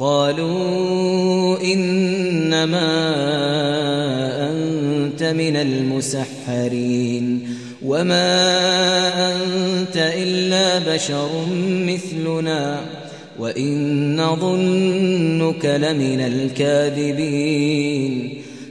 قالوا إنما أنت من المسحرين وما أنت إلا بشر مثلنا وإن ظنك لمن الكاذبين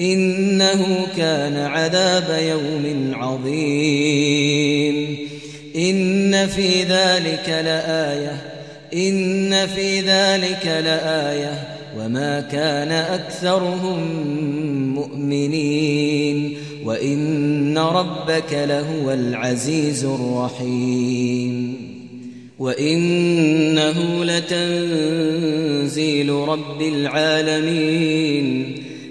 إنه كان عذاب يوم عظيم. إن في ذلك لآية. إن في ذلك لآية. وما كان أكثرهم مؤمنين. وإن ربك لهو العزيز الرحيم. وإنه لتنزيل رب العالمين.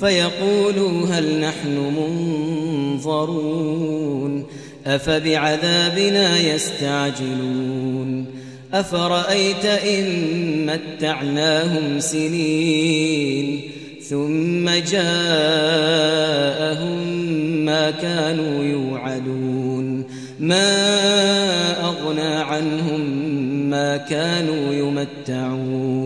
فيقولوا هل نحن منظرون أفبعذابنا يستعجلون أفرأيت إن متعناهم سنين ثم جاءهم ما كانوا يوعدون ما أغنى عنهم ما كانوا يمتعون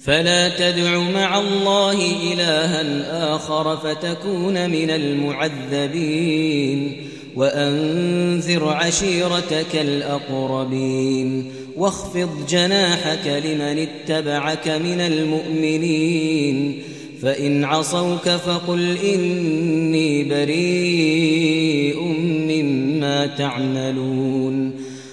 فلا تدع مع الله إلها آخر فتكون من المعذبين وأنذر عشيرتك الأقربين واخفض جناحك لمن اتبعك من المؤمنين فإن عصوك فقل إني بريء مما تعملون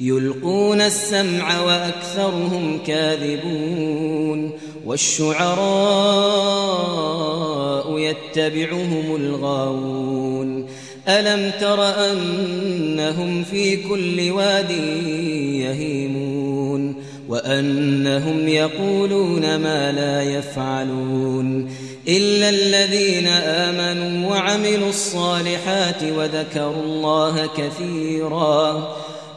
يلقون السمع وأكثرهم كاذبون والشعراء يتبعهم الغاوون ألم تر أنهم في كل واد يهيمون وأنهم يقولون ما لا يفعلون إلا الذين آمنوا وعملوا الصالحات وذكروا الله كثيراً